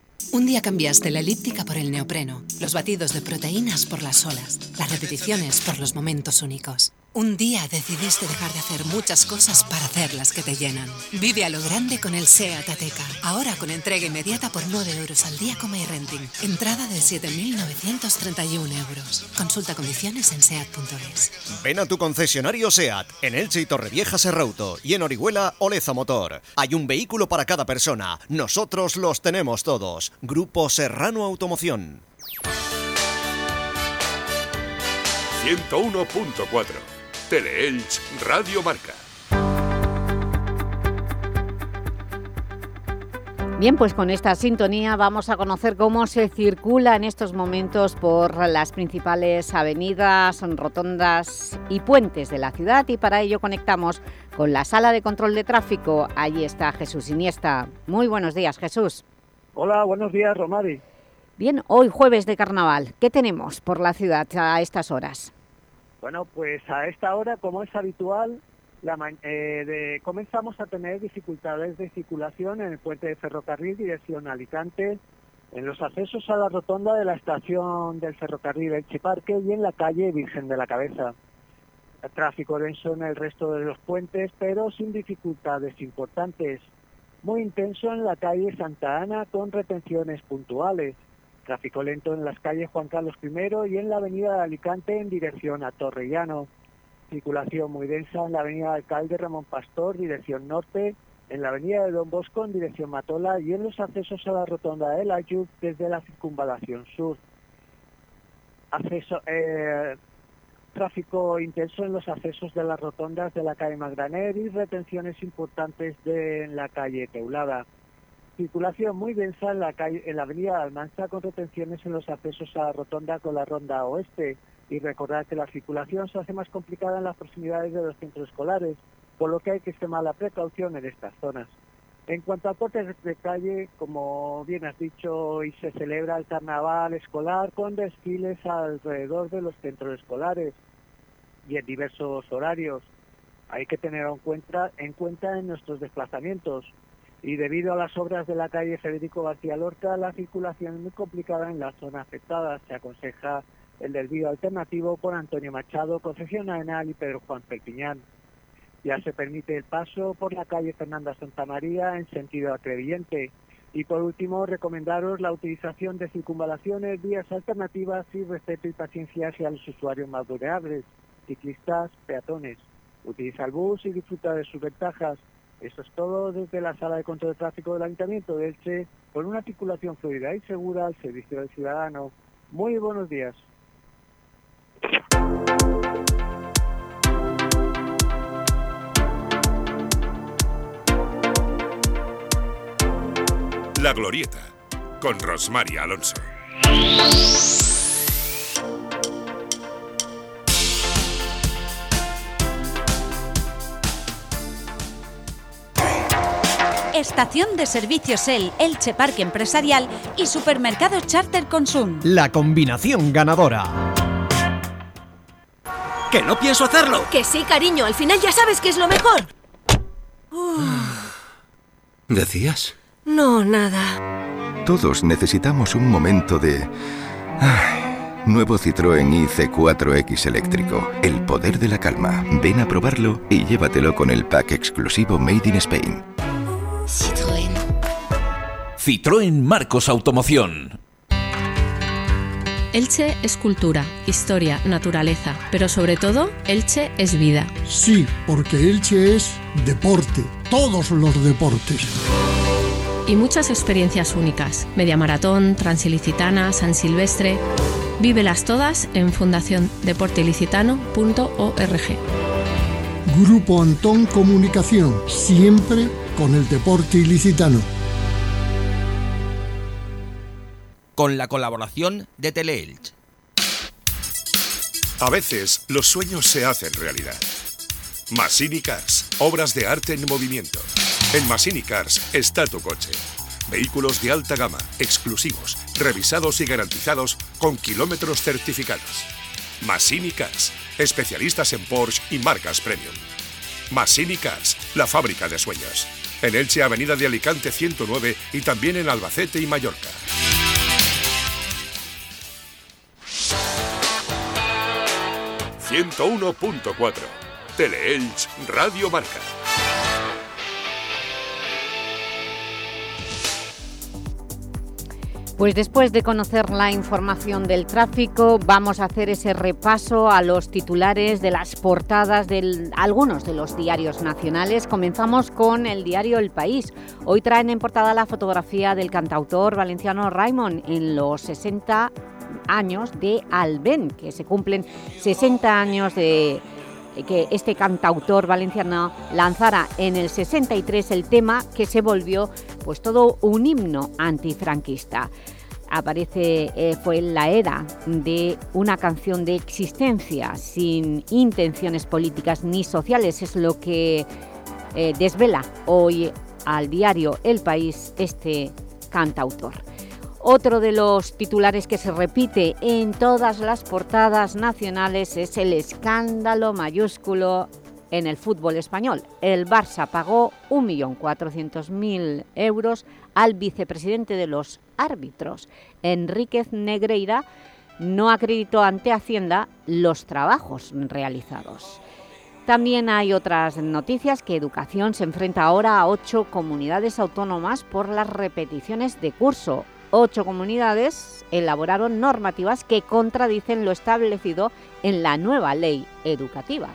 un día cambiaste la elíptica por el neopreno, los batidos de proteínas por las olas, las repeticiones por los momentos únicos. Un día decidiste dejar de hacer muchas cosas para hacer las que te llenan. Vive a lo grande con el SEAT Ateca. Ahora con entrega inmediata por 9 euros al día como renting. Entrada de 7.931 euros. Consulta condiciones en SEAT.es. Ven a tu concesionario SEAT en Elche y Torrevieja Serrauto y en Orihuela Oleza Motor. Hay un vehículo para cada persona. Nosotros los tenemos todos. Grupo Serrano Automoción. 101.4 Teleelch Radio Marca. Bien, pues con esta sintonía vamos a conocer cómo se circula en estos momentos por las principales avenidas, rotondas y puentes de la ciudad y para ello conectamos con la sala de control de tráfico. Allí está Jesús Iniesta. Muy buenos días, Jesús. Hola, buenos días, Romari. Bien, hoy jueves de carnaval, ¿qué tenemos por la ciudad a estas horas? Bueno, pues a esta hora, como es habitual, eh, comenzamos a tener dificultades de circulación en el puente de ferrocarril dirección Alicante, en los accesos a la rotonda de la estación del ferrocarril Elche Parque y en la calle Virgen de la Cabeza. tráfico denso en el resto de los puentes, pero sin dificultades importantes. Muy intenso en la calle Santa Ana con retenciones puntuales. Tráfico lento en las calles Juan Carlos I y en la avenida de Alicante en dirección a Torrellano. Circulación muy densa en la avenida Alcalde Ramón Pastor, dirección norte, en la avenida de Don Bosco en dirección Matola y en los accesos a la rotonda de la Ayub desde la circunvalación sur. Acceso, eh, tráfico intenso en los accesos de las rotondas de la calle Magraner y retenciones importantes de, en la calle Teulada. Circulación muy densa en la, avenida Almanza con retenciones en los accesos a la rotonda con la ronda oeste. Y recordar que la circulación se hace más complicada en las proximidades de los centros escolares, por lo que hay que extremar la precaución en estas zonas. En cuanto a cortes de calle, como bien has dicho, hoy se celebra el carnaval escolar con desfiles alrededor de los centros escolares y en diversos horarios. Hay que tener en cuenta, en cuenta en nuestros desplazamientos y debido a las obras de la calle Federico García Lorca, la circulación es muy complicada en la zona afectada. Se aconseja el desvío alternativo por Antonio Machado, Concepción Arenal y Pedro Juan Perpiñán. Ya se permite el paso por la calle Fernanda Santa María en sentido acrevillente. Y por último, recomendaros la utilización de circunvalaciones, vías alternativas y respeto y paciencia hacia los usuarios más vulnerables, ciclistas, peatones. Utiliza el bus y disfruta de sus ventajas. Eso es todo desde la sala de control de tráfico del Ayuntamiento de Elche, con una circulación fluida y segura al servicio del ciudadano. Muy buenos días. La Glorieta, con Rosmary Alonso. Estación de servicios El, Elche Parque Empresarial y Supermercado Charter Consum. La combinación ganadora. ¡Que no pienso hacerlo! Que sí, cariño, al final ya sabes que es lo mejor. ¿Decías? No, nada. Todos necesitamos un momento de... Nuevo Citroën IC4X eléctrico. El poder de la calma. Ven a probarlo y llévatelo con el pack exclusivo Made in Spain. Citroën. Citroën Marcos Automoción. Elche es cultura, historia, naturaleza, pero sobre todo, Elche es vida. Sí, porque Elche es deporte, todos los deportes. Y muchas experiencias únicas, media maratón, transilicitana, San Silvestre. Vívelas todas en fundaciondeporteilicitano.org. Grupo Antón Comunicación, siempre con el deporte ilicitano. Con la colaboración de Teleelch. A veces los sueños se hacen realidad. Massini Cars, obras de arte en movimiento. En Massini Cars está tu coche. Vehículos de alta gama, exclusivos, revisados y garantizados con kilómetros certificados. Massini Cars, especialistas en Porsche y marcas premium. Massini Cars, la fábrica de sueños. En Elche, Avenida de Alicante 109 y también en Albacete y Mallorca. ...101.4... Teleelch Radio Marca. Pues después de conocer la información del tráfico, vamos a hacer ese repaso a los titulares de las portadas de algunos de los diarios nacionales. Comenzamos con el diario El País. Hoy traen en portada la fotografía del cantautor valenciano Raymond en los 60 años de Alben, que se cumplen 60 años de que este cantautor valenciano lanzara en el 63 el tema que se volvió pues todo un himno antifranquista. Aparece, eh, fue la era de una canción de existencia sin intenciones políticas ni sociales, es lo que eh, desvela hoy al diario El País este cantautor. Otro de los titulares que se repite en todas las portadas nacionales es el escándalo mayúsculo en el fútbol español. El Barça pagó 1.400.000 euros al vicepresidente de los árbitros, Enríquez Negreira, no acreditó ante Hacienda los trabajos realizados. También hay otras noticias que Educación se enfrenta ahora a ocho comunidades autónomas por las repeticiones de curso. Ocho comunidades elaboraron normativas que contradicen lo establecido en la nueva ley educativa.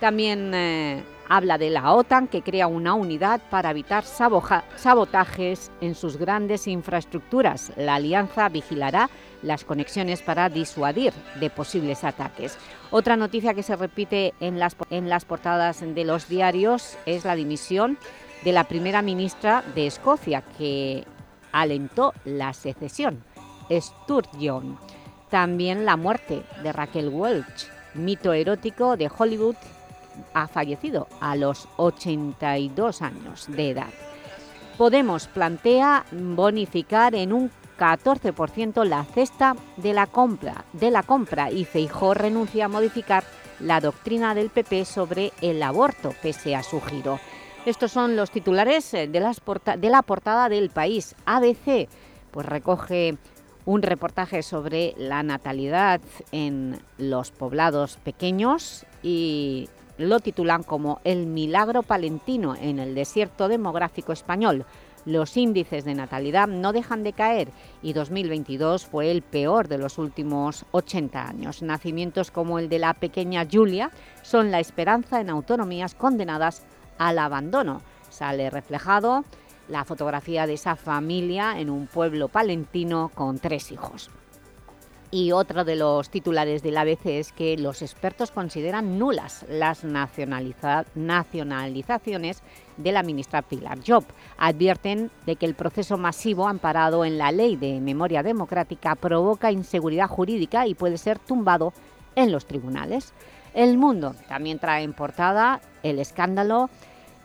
También eh, habla de la OTAN, que crea una unidad para evitar sabotajes en sus grandes infraestructuras. La alianza vigilará las conexiones para disuadir de posibles ataques. Otra noticia que se repite en las, en las portadas de los diarios es la dimisión de la primera ministra de Escocia, que alentó la secesión, Sturgeon. También la muerte de Raquel Welch, mito erótico de Hollywood, ha fallecido a los 82 años de edad. Podemos plantea bonificar en un 14% la cesta de la compra, de la compra y Feijó renuncia a modificar la doctrina del PP sobre el aborto, pese a su giro. Estos son los titulares de, las de la portada del país. ABC pues recoge un reportaje sobre la natalidad en los poblados pequeños y lo titulan como El milagro palentino en el desierto demográfico español. Los índices de natalidad no dejan de caer y 2022 fue el peor de los últimos 80 años. Nacimientos como el de la pequeña Julia son la esperanza en autonomías condenadas al abandono. Sale reflejado la fotografía de esa familia en un pueblo palentino con tres hijos. Y otro de los titulares del ABC es que los expertos consideran nulas las nacionalizaciones de la ministra Pilar Job. Advierten de que el proceso masivo amparado en la Ley de Memoria Democrática provoca inseguridad jurídica y puede ser tumbado en los tribunales. El Mundo también trae en portada el escándalo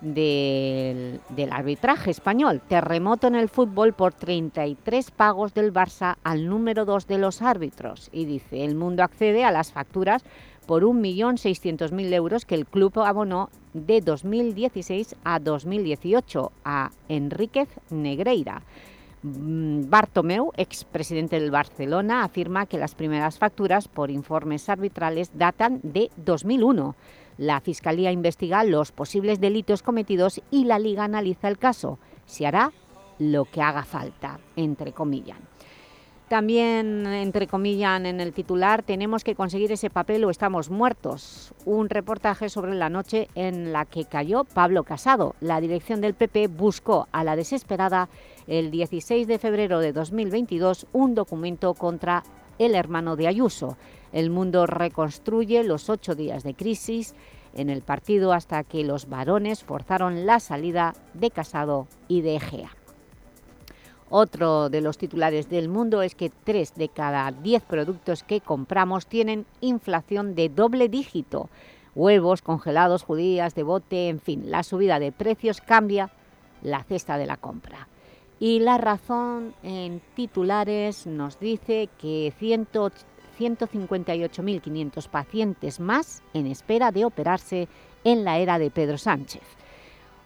del, arbitraje español. Terremoto en el fútbol por 33 pagos del Barça al número 2 de los árbitros. Y dice, el mundo accede a las facturas por 1.600.000 euros que el club abonó de 2016 a 2018 a Enríquez Negreira. Mm, Bartomeu, expresidente del Barcelona, afirma que las primeras facturas por informes arbitrales datan de 2001. La Fiscalía investiga los posibles delitos cometidos y la Liga analiza el caso. Se hará lo que haga falta, entre comillas. También, entre comillas, en el titular, tenemos que conseguir ese papel o estamos muertos. Un reportaje sobre la noche en la que cayó Pablo Casado. La dirección del PP buscó a la desesperada el 16 de febrero de 2022 un documento contra el hermano de Ayuso. El mundo reconstruye los ocho días de crisis en el partido hasta que los varones forzaron la salida de Casado y de Egea. Otro de los titulares del mundo es que tres de cada diez productos que compramos tienen inflación de doble dígito. Huevos, congelados, judías de bote, en fin, la subida de precios cambia la cesta de la compra. Y la razón en titulares nos dice que 158.500 pacientes más en espera de operarse en la era de Pedro Sánchez.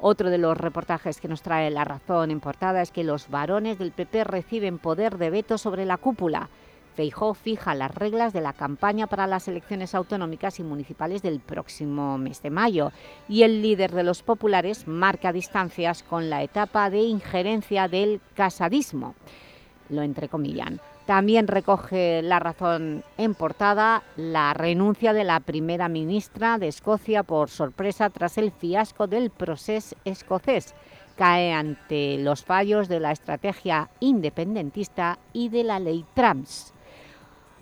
Otro de los reportajes que nos trae La Razón en portada es que los varones del PP reciben poder de veto sobre la cúpula. Feijó fija las reglas de la campaña para las elecciones autonómicas y municipales del próximo mes de mayo y el líder de los populares marca distancias con la etapa de injerencia del casadismo. Lo entrecomillan. También recoge la razón en portada la renuncia de la primera ministra de Escocia por sorpresa tras el fiasco del proceso escocés. Cae ante los fallos de la estrategia independentista y de la ley Trumps.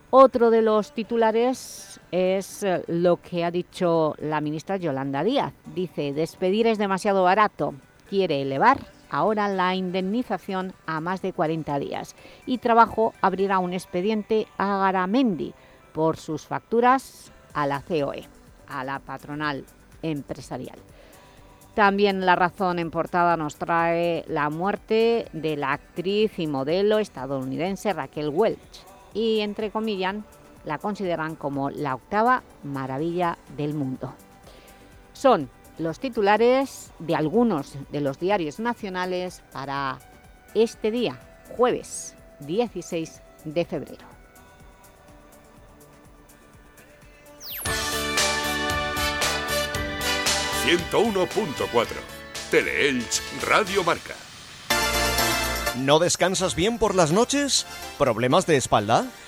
Otro de los titulares es eh, lo que ha dicho la ministra Yolanda Díaz. Dice, despedir es demasiado barato, quiere elevar ahora la indemnización a más de 40 días y Trabajo abrirá un expediente a Garamendi por sus facturas a la COE, a la patronal empresarial. También La Razón en portada nos trae la muerte de la actriz y modelo estadounidense Raquel Welch y, entre comillas, la consideran como la octava maravilla del mundo. Son los titulares de algunos de los diarios nacionales para este día, jueves 16 de febrero. ...101.4... Teleelch Radio Marca. ¿No descansas bien por las noches? ¿Problemas de espalda?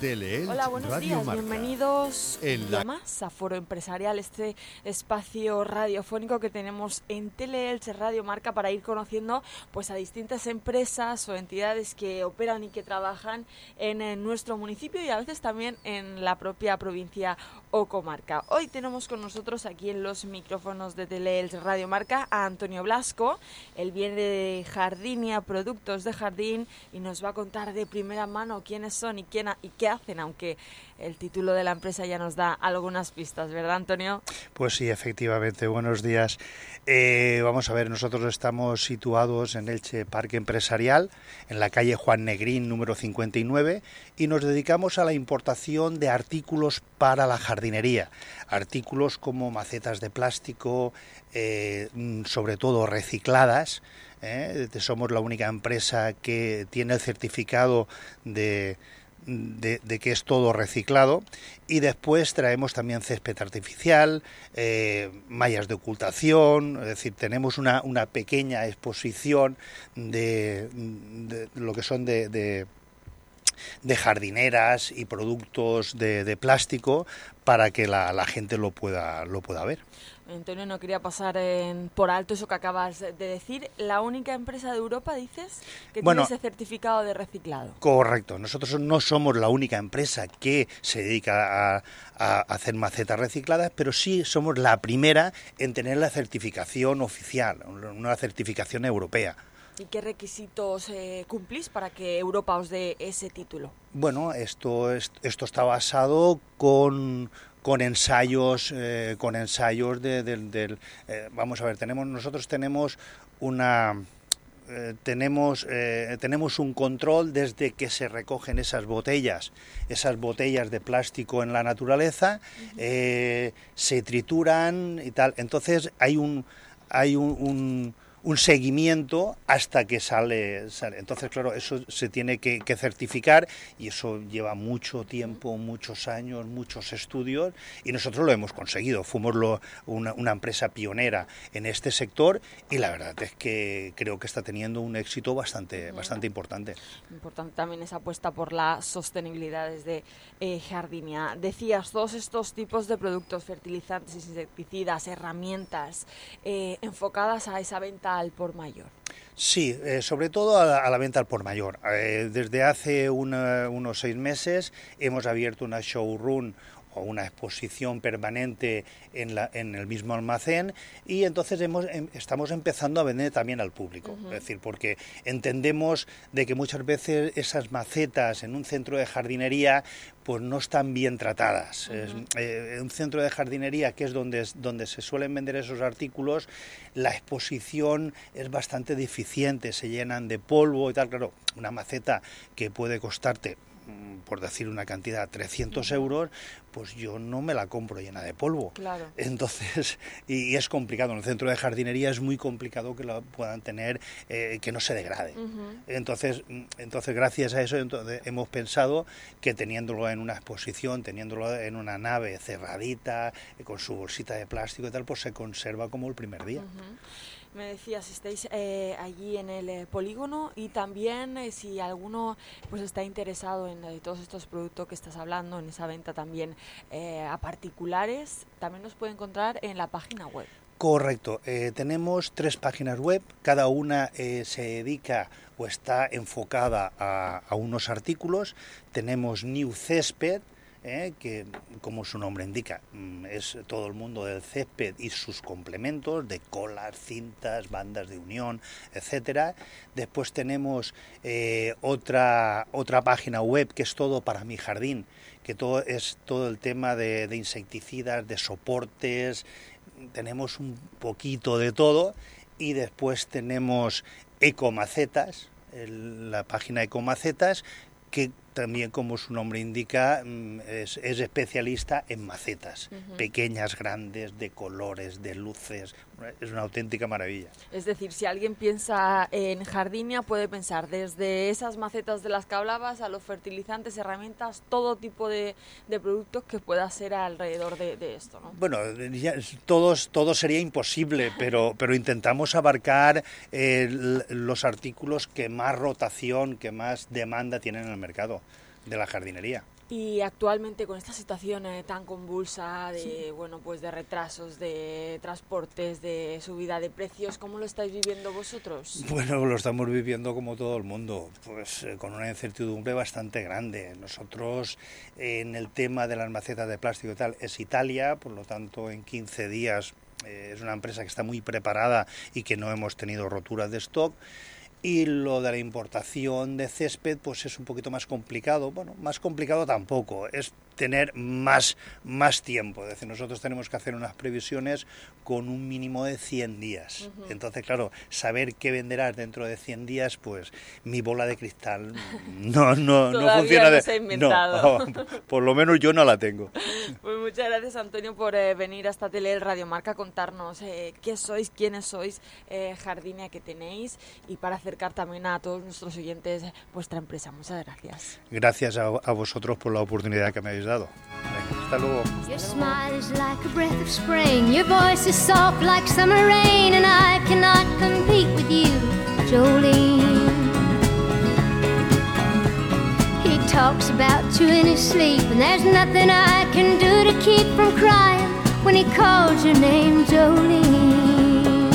Teleelch Hola, buenos Radio días. Marca. Bienvenidos En la- más a Foro Empresarial, este espacio radiofónico que tenemos en Teleelch Radio Marca para ir conociendo pues a distintas empresas o entidades que operan y que trabajan en, eh, nuestro municipio y a veces también en la propia provincia o comarca. Hoy tenemos con nosotros aquí en los micrófonos de Teleelch Radio Marca a Antonio Blasco. Él viene de Jardinia, Productos de Jardín y nos va a contar de primera mano quiénes son y, quién ha- y qué hacen, aunque el título de la empresa ya nos da algunas pistas, ¿verdad, Antonio? Pues sí, efectivamente. Buenos días. Eh, vamos a ver, nosotros estamos situados en Elche Parque Empresarial, en la calle Juan Negrín número 59, y nos dedicamos a la importación de artículos para la jardinería. Artículos como macetas de plástico, eh, mm, sobre todo recicladas. ¿eh? Somos la única empresa que tiene el certificado de, de, que es todo reciclado y después traemos también césped artificial, eh, mallas de ocultación, es decir, tenemos una, una pequeña exposición de, lo que son de, de, de jardineras y productos de, de plástico para que la, la gente lo pueda, lo pueda ver. Antonio, no quería pasar en- por alto eso que acabas de decir. La única empresa de Europa, dices, que Bueno, tiene ese certificado de reciclado. Correcto, nosotros no somos la única empresa que se dedica a, a hacer macetas recicladas, pero sí somos la primera en tener la certificación oficial, una certificación europea. ¿Y qué requisitos eh, cumplís para que Europa os dé ese título? Bueno, esto, es- esto está basado con, con ensayos, eh, con ensayos de- eh, vamos a ver, tenemos nosotros tenemos una eh, tenemos eh, tenemos un control desde que se recogen esas botellas, esas botellas de plástico en la naturaleza, eh, se trituran y tal. Entonces hay un hay un, un- un seguimiento hasta que sale, sale. Entonces, claro, eso se tiene que, que certificar y eso lleva mucho tiempo, muchos años, muchos estudios y nosotros lo hemos conseguido. Fuimos lo- una, una empresa pionera en este sector y la verdad es que creo que está teniendo un éxito bastante, bastante importante. Importante también esa apuesta por la sostenibilidad desde eh, Jardinia. Decías, todos estos tipos de productos, fertilizantes, insecticidas, herramientas, eh, enfocadas a esa venta al por mayor. Sí, eh, sobre todo a la, venta al por mayor. Eh, desde hace unos seis meses hemos abierto una showroom o una exposición permanente en, la- en el mismo almacén y entonces hemos, em- estamos empezando a vender también al público. Es decir, porque entendemos de que muchas veces esas macetas en un centro de jardinería pues no están bien tratadas. Es, eh, un centro de jardinería que es donde, donde se suelen vender esos artículos, la exposición es bastante deficiente, se llenan de polvo y tal. Claro, una maceta que puede costarte por decir una cantidad, 300 euros, pues yo no me la compro llena de polvo. Claro. Entonces, y, es complicado. En el centro de jardinería es muy complicado que lo puedan tener, eh, que no se degrade. Entonces, mm, entonces, gracias a eso, entonces, hemos pensado que teniéndolo en una exposición, teniéndolo en una nave cerradita, eh, con su bolsita de plástico y tal, pues se conserva como el primer día. Me decías, estáis eh, allí en el eh, polígono y también eh, si alguno pues está interesado en todos estos productos que estás hablando, en esa venta también a particulares, también nos puede encontrar en la página web. Correcto, tenemos tres páginas web, cada una se dedica o está enfocada a unos artículos. Tenemos New Césped, ¿eh? que como su nombre indica, mm, es todo el mundo del césped y sus complementos de colas, cintas, bandas de unión, etcétera. Después tenemos eh, otra, otra página web que es todo para mi jardín, que todo es todo el tema de, insecticidas, de soportes, tenemos un poquito de todo y después tenemos Ecomacetas, la página Ecomacetas, que también como su nombre indica, mm, es, especialista en macetas, pequeñas, grandes, de colores, de luces, es una auténtica maravilla. Es decir, si alguien piensa en jardinia, puede pensar desde esas macetas de las que hablabas a los fertilizantes, herramientas, todo tipo de, productos que pueda ser alrededor de, esto. ¿no? Bueno, todos, todo sería imposible, pero, pero intentamos abarcar los artículos que más rotación, que más demanda tienen en el mercado de la jardinería. Y actualmente con esta situación eh, tan convulsa de bueno pues de retrasos, de transportes, de subida de precios, ¿cómo lo estáis viviendo vosotros? Bueno, lo estamos viviendo como todo el mundo, pues eh, con una incertidumbre bastante grande. Nosotros en el tema de las macetas de plástico y tal es Italia, por lo tanto en 15 días eh, es una empresa que está muy preparada y que no hemos tenido roturas de stock. Y lo de la importación de césped, pues es un poquito más complicado. Bueno, más complicado tampoco. Es tener más, más tiempo. Es decir, nosotros tenemos que hacer unas previsiones con un mínimo de 100 días. Entonces, claro, saber qué venderás dentro de 100 días, pues mi bola de cristal no, no, no funciona. No se ha inventado. No, por lo menos yo no la tengo. Pues muchas gracias, Antonio, por eh, venir hasta Tele Radio Marca a contarnos eh, qué sois, quiénes sois, eh, Jardinia que tenéis y para acercar también a todos nuestros oyentes vuestra empresa. Muchas gracias. Gracias a, a vosotros por la oportunidad que me habéis dado. Hasta luego. Your smile is like a breath of spring. Your voice is soft like summer rain. And I cannot compete with you, Jolene. He talks about you in his sleep. And there's nothing I can do to keep from crying when he calls your name, Jolene.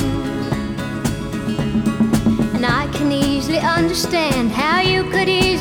And I can easily understand how you could easily.